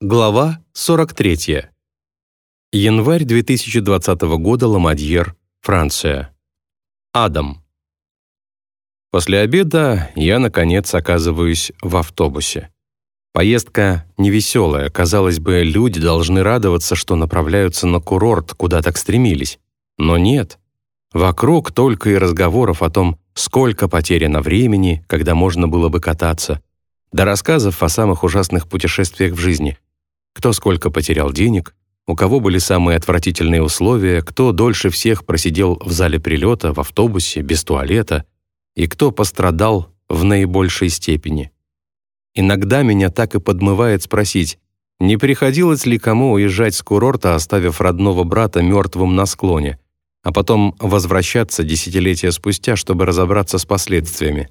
Глава 43. Январь 2020 года, Ламадьер, Франция. Адам. После обеда я, наконец, оказываюсь в автобусе. Поездка невеселая. Казалось бы, люди должны радоваться, что направляются на курорт, куда так стремились. Но нет. Вокруг только и разговоров о том, сколько потеряно времени, когда можно было бы кататься, до рассказов о самых ужасных путешествиях в жизни — кто сколько потерял денег, у кого были самые отвратительные условия, кто дольше всех просидел в зале прилета, в автобусе, без туалета, и кто пострадал в наибольшей степени. Иногда меня так и подмывает спросить, не приходилось ли кому уезжать с курорта, оставив родного брата мертвым на склоне, а потом возвращаться десятилетия спустя, чтобы разобраться с последствиями.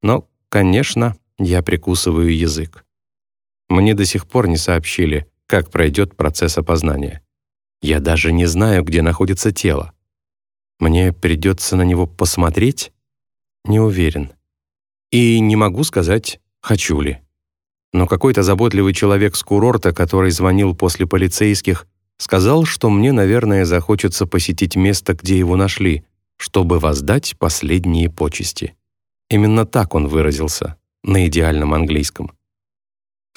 Но, конечно, я прикусываю язык. Мне до сих пор не сообщили, как пройдет процесс опознания. Я даже не знаю, где находится тело. Мне придется на него посмотреть? Не уверен. И не могу сказать, хочу ли. Но какой-то заботливый человек с курорта, который звонил после полицейских, сказал, что мне, наверное, захочется посетить место, где его нашли, чтобы воздать последние почести. Именно так он выразился на идеальном английском.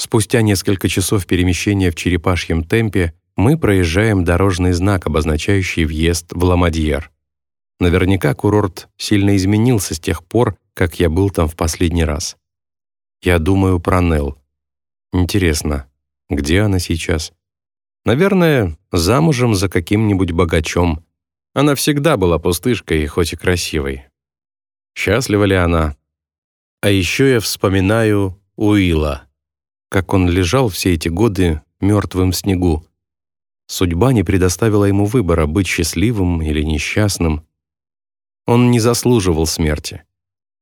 Спустя несколько часов перемещения в черепашьем темпе мы проезжаем дорожный знак, обозначающий въезд в Ламадьер. Наверняка курорт сильно изменился с тех пор, как я был там в последний раз. Я думаю про Нелл. Интересно, где она сейчас? Наверное, замужем за каким-нибудь богачом. Она всегда была пустышкой, хоть и красивой. Счастлива ли она? А еще я вспоминаю Уилла как он лежал все эти годы мертвым в снегу. Судьба не предоставила ему выбора, быть счастливым или несчастным. Он не заслуживал смерти.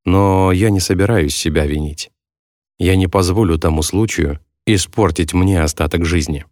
Но я не собираюсь себя винить. Я не позволю тому случаю испортить мне остаток жизни.